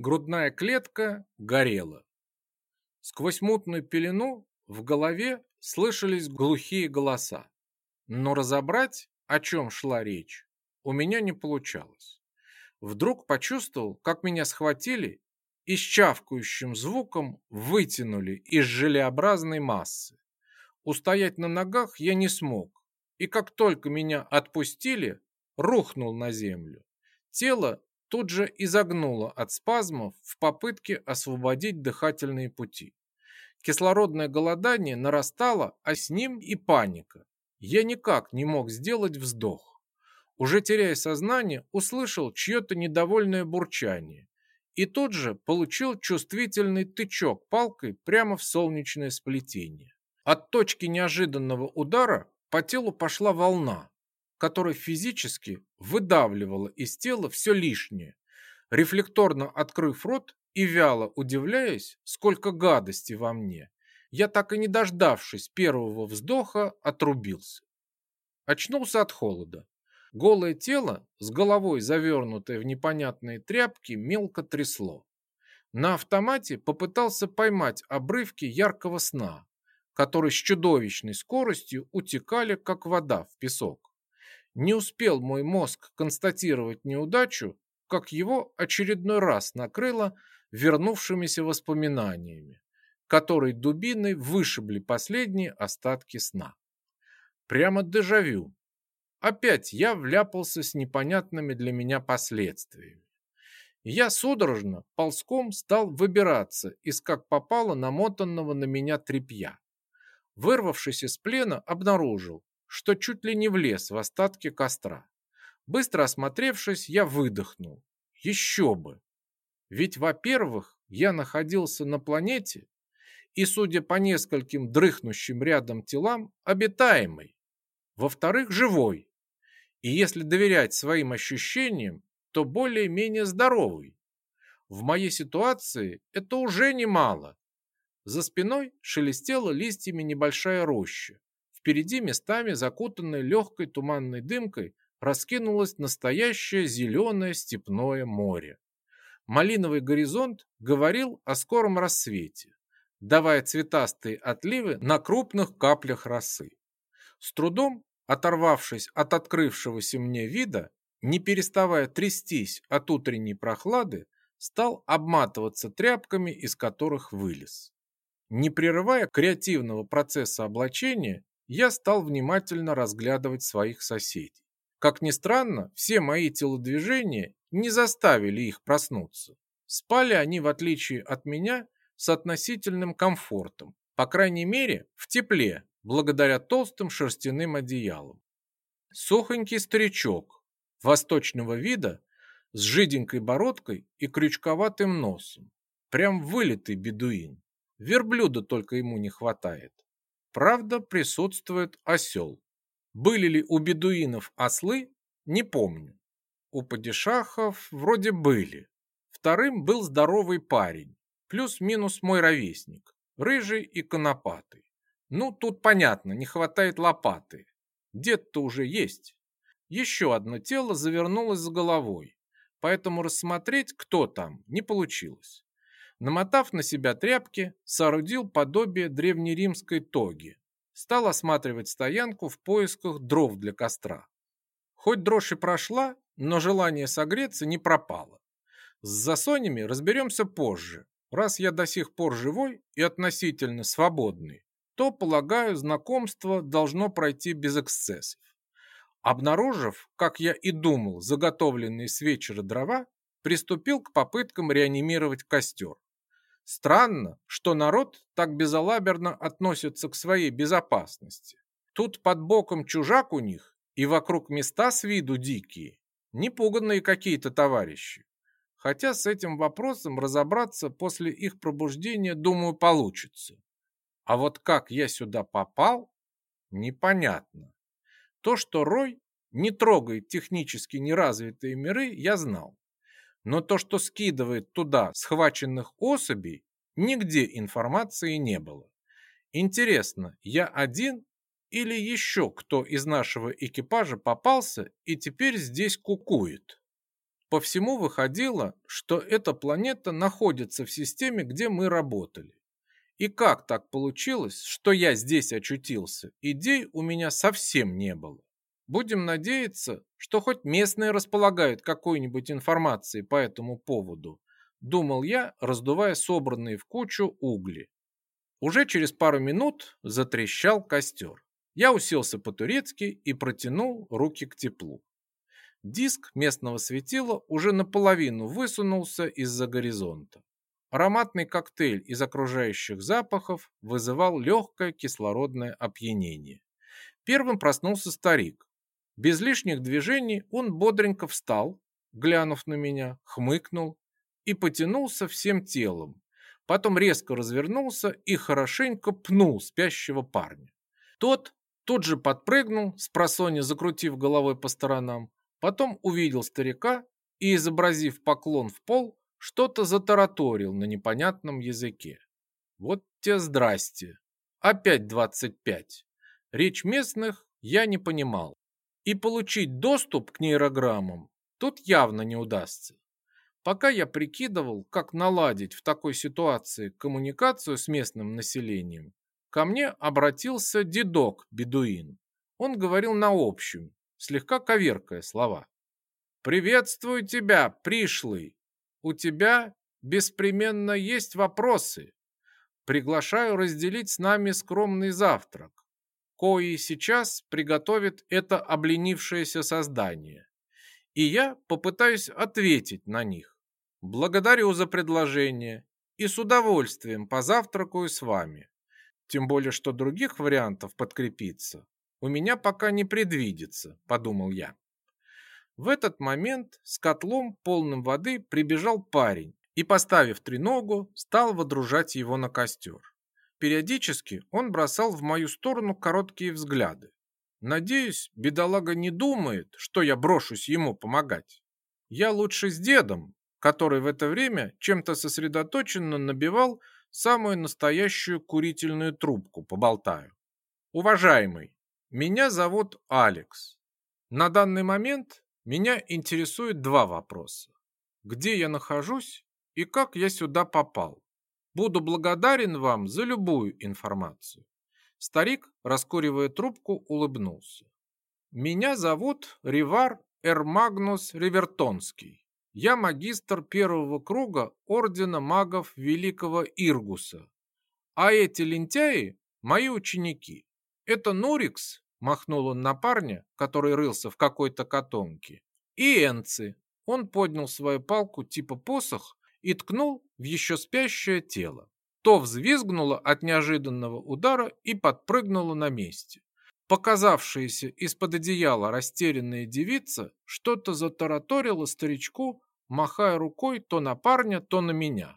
Грудная клетка горела. Сквозь мутную пелену в голове слышались глухие голоса. Но разобрать, о чем шла речь, у меня не получалось. Вдруг почувствовал, как меня схватили и с чавкающим звуком вытянули из желеобразной массы. Устоять на ногах я не смог, и как только меня отпустили, рухнул на землю. Тело тут же изогнуло от спазмов в попытке освободить дыхательные пути. Кислородное голодание нарастало, а с ним и паника. Я никак не мог сделать вздох. Уже теряя сознание, услышал чье-то недовольное бурчание и тут же получил чувствительный тычок палкой прямо в солнечное сплетение. От точки неожиданного удара по телу пошла волна, которая физически выдавливала из тела все лишнее. Рефлекторно открыв рот и вяло удивляясь, сколько гадости во мне, я так и не дождавшись первого вздоха, отрубился. Очнулся от холода. Голое тело, с головой завернутое в непонятные тряпки, мелко трясло. На автомате попытался поймать обрывки яркого сна, которые с чудовищной скоростью утекали, как вода в песок. Не успел мой мозг констатировать неудачу, как его очередной раз накрыло вернувшимися воспоминаниями, которые дубиной вышибли последние остатки сна. Прямо дежавю. Опять я вляпался с непонятными для меня последствиями. Я судорожно, ползком стал выбираться из как попало намотанного на меня тряпья. Вырвавшись из плена, обнаружил, что чуть ли не влез в остатки костра. Быстро осмотревшись, я выдохнул. Еще бы! Ведь, во-первых, я находился на планете, и, судя по нескольким дрыхнущим рядом телам, обитаемый. Во-вторых, живой. И если доверять своим ощущениям, то более-менее здоровый. В моей ситуации это уже немало. За спиной шелестела листьями небольшая роща. Впереди местами, закутанной легкой туманной дымкой, раскинулось настоящее зеленое степное море. Малиновый горизонт говорил о скором рассвете, давая цветастые отливы на крупных каплях росы. С трудом, оторвавшись от открывшегося мне вида, не переставая трястись от утренней прохлады, стал обматываться тряпками, из которых вылез. Не прерывая креативного процесса облачения, я стал внимательно разглядывать своих соседей. Как ни странно, все мои телодвижения не заставили их проснуться. Спали они, в отличие от меня, с относительным комфортом, по крайней мере, в тепле, благодаря толстым шерстяным одеялам. Сухонький старичок, восточного вида, с жиденькой бородкой и крючковатым носом. Прям вылитый бедуин. Верблюда только ему не хватает. Правда, присутствует осел. Были ли у бедуинов ослы, не помню. У падишахов вроде были. Вторым был здоровый парень, плюс-минус мой ровесник, рыжий и конопатый. Ну, тут понятно, не хватает лопаты. Дед-то уже есть. Еще одно тело завернулось с головой, поэтому рассмотреть, кто там, не получилось. Намотав на себя тряпки, соорудил подобие древнеримской тоги. Стал осматривать стоянку в поисках дров для костра. Хоть дрожь и прошла, но желание согреться не пропало. С засонями разберемся позже. Раз я до сих пор живой и относительно свободный, то, полагаю, знакомство должно пройти без эксцессов. Обнаружив, как я и думал, заготовленные с вечера дрова, приступил к попыткам реанимировать костер. Странно, что народ так безалаберно относится к своей безопасности. Тут под боком чужак у них, и вокруг места с виду дикие. Непуганные какие-то товарищи. Хотя с этим вопросом разобраться после их пробуждения, думаю, получится. А вот как я сюда попал, непонятно. То, что Рой не трогает технически неразвитые миры, я знал. Но то, что скидывает туда схваченных особей, нигде информации не было. Интересно, я один или еще кто из нашего экипажа попался и теперь здесь кукует. По всему выходило, что эта планета находится в системе, где мы работали. И как так получилось, что я здесь очутился? Идей у меня совсем не было. Будем надеяться, что хоть местные располагают какой-нибудь информацией по этому поводу, думал я, раздувая собранные в кучу угли. Уже через пару минут затрещал костер. Я уселся по-турецки и протянул руки к теплу. Диск местного светила уже наполовину высунулся из-за горизонта. Ароматный коктейль из окружающих запахов вызывал легкое кислородное опьянение. Первым проснулся старик. Без лишних движений он бодренько встал, глянув на меня, хмыкнул и потянулся всем телом. Потом резко развернулся и хорошенько пнул спящего парня. Тот тут же подпрыгнул, с просонья закрутив головой по сторонам, потом увидел старика и, изобразив поклон в пол, что-то затараторил на непонятном языке. Вот те здрасте. Опять двадцать пять. Речь местных я не понимал. И получить доступ к нейрограммам тут явно не удастся. Пока я прикидывал, как наладить в такой ситуации коммуникацию с местным населением, ко мне обратился дедок-бедуин. Он говорил на общем, слегка коверкая слова. «Приветствую тебя, пришлый! у тебя беспременно есть вопросы. Приглашаю разделить с нами скромный завтрак, кои сейчас приготовит это обленившееся создание. И я попытаюсь ответить на них. Благодарю за предложение и с удовольствием позавтракаю с вами. Тем более, что других вариантов подкрепиться у меня пока не предвидится, подумал я. В этот момент с котлом, полным воды, прибежал парень и, поставив треногу, стал водружать его на костер. Периодически он бросал в мою сторону короткие взгляды. Надеюсь, бедолага не думает, что я брошусь ему помогать. Я лучше с дедом, который в это время чем-то сосредоточенно набивал самую настоящую курительную трубку, поболтаю. Уважаемый, меня зовут Алекс. На данный момент меня интересует два вопроса. Где я нахожусь и как я сюда попал? Буду благодарен вам за любую информацию. Старик, раскуривая трубку, улыбнулся. Меня зовут Ривар Эрмагнус Ривертонский. Я магистр первого круга Ордена магов Великого Иргуса. А эти лентяи – мои ученики. Это Нурикс Махнул он на парня, который рылся в какой-то котомке. И Энци. Он поднял свою палку типа посох и ткнул в еще спящее тело. То взвизгнуло от неожиданного удара и подпрыгнуло на месте. Показавшаяся из-под одеяла растерянная девица что-то затараторила старичку, махая рукой то на парня, то на меня.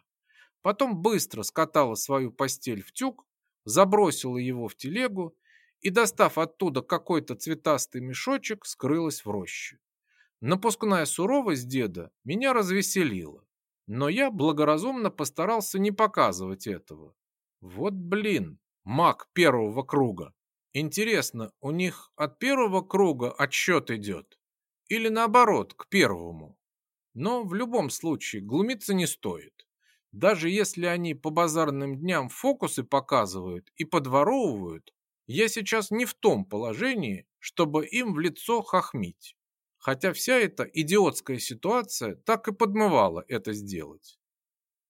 Потом быстро скатала свою постель в тюк, забросила его в телегу и, достав оттуда какой-то цветастый мешочек, скрылась в роще. Напускная суровость деда меня развеселила, но я благоразумно постарался не показывать этого. Вот блин, маг первого круга. Интересно, у них от первого круга отсчет идет? Или наоборот, к первому? Но в любом случае глумиться не стоит. Даже если они по базарным дням фокусы показывают и подворовывают, я сейчас не в том положении, чтобы им в лицо хохмить. Хотя вся эта идиотская ситуация так и подмывала это сделать.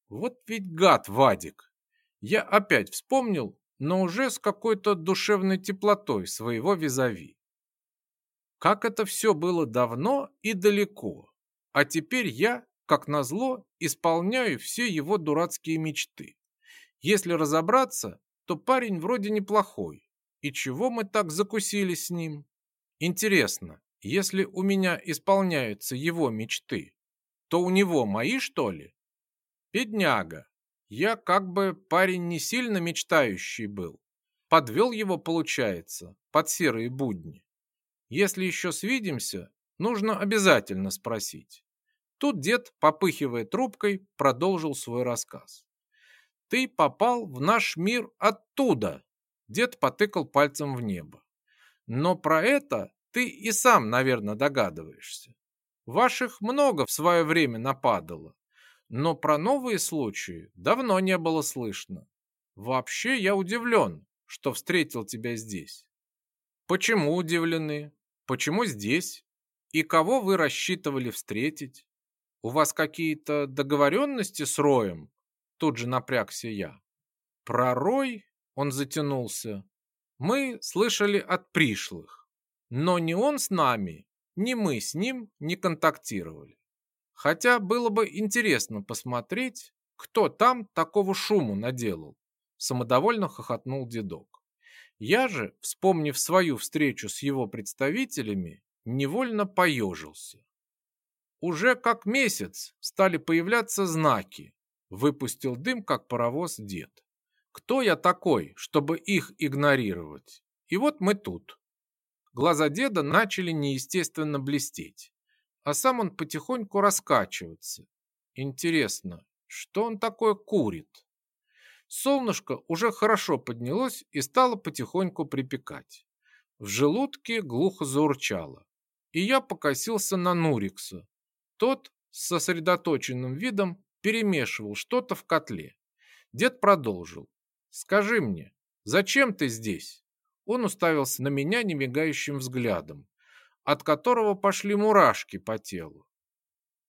Вот ведь гад Вадик. Я опять вспомнил, но уже с какой-то душевной теплотой своего визави. Как это все было давно и далеко. А теперь я, как назло, исполняю все его дурацкие мечты. Если разобраться, то парень вроде неплохой, и чего мы так закусили с ним? Интересно, если у меня исполняются его мечты, то у него мои, что ли? Бедняга. Я как бы парень не сильно мечтающий был. Подвел его, получается, под серые будни. Если еще свидимся, нужно обязательно спросить. Тут дед, попыхивая трубкой, продолжил свой рассказ. Ты попал в наш мир оттуда, Дед потыкал пальцем в небо. Но про это ты и сам, наверное, догадываешься. Ваших много в свое время нападало, но про новые случаи давно не было слышно. Вообще я удивлен, что встретил тебя здесь. Почему удивлены? Почему здесь? И кого вы рассчитывали встретить? У вас какие-то договоренности с Роем? Тут же напрягся я. Про Рой он затянулся. Мы слышали от пришлых, но ни он с нами, ни мы с ним не контактировали. Хотя было бы интересно посмотреть, кто там такого шуму наделал. Самодовольно хохотнул дедок. Я же, вспомнив свою встречу с его представителями, невольно поежился. Уже как месяц стали появляться знаки. Выпустил дым, как паровоз дед. Кто я такой, чтобы их игнорировать? И вот мы тут. Глаза деда начали неестественно блестеть, а сам он потихоньку раскачиваться. Интересно, что он такое курит? Солнышко уже хорошо поднялось и стало потихоньку припекать. В желудке глухо заурчало, и я покосился на Нурикса. Тот с сосредоточенным видом перемешивал что-то в котле. Дед продолжил. «Скажи мне, зачем ты здесь?» Он уставился на меня немигающим взглядом, от которого пошли мурашки по телу.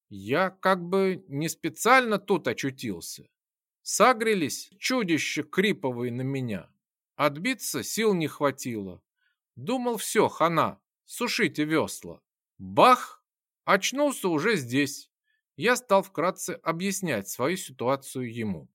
Я как бы не специально тут очутился. Сагрелись чудище криповые на меня. Отбиться сил не хватило. Думал, все, хана, сушите весла. Бах! Очнулся уже здесь. Я стал вкратце объяснять свою ситуацию ему.